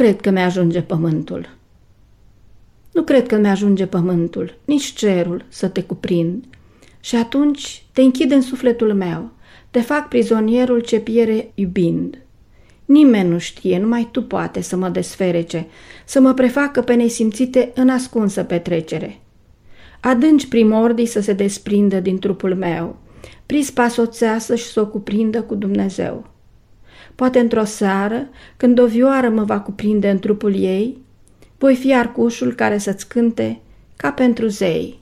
cred că mi-ajunge pământul. Nu cred că mi-ajunge pământul, nici cerul să te cuprind. Și atunci te închid în sufletul meu, te fac prizonierul ce piere iubind. Nimeni nu știe, numai tu poate să mă desferece, să mă prefacă pe nesimțite în ascunsă petrecere. Adânci primordii să se desprindă din trupul meu, prispa soțeasă și să o cuprindă cu Dumnezeu. Poate într-o seară, când o vioară mă va cuprinde în trupul ei, voi fi arcușul care să-ți cânte ca pentru zei.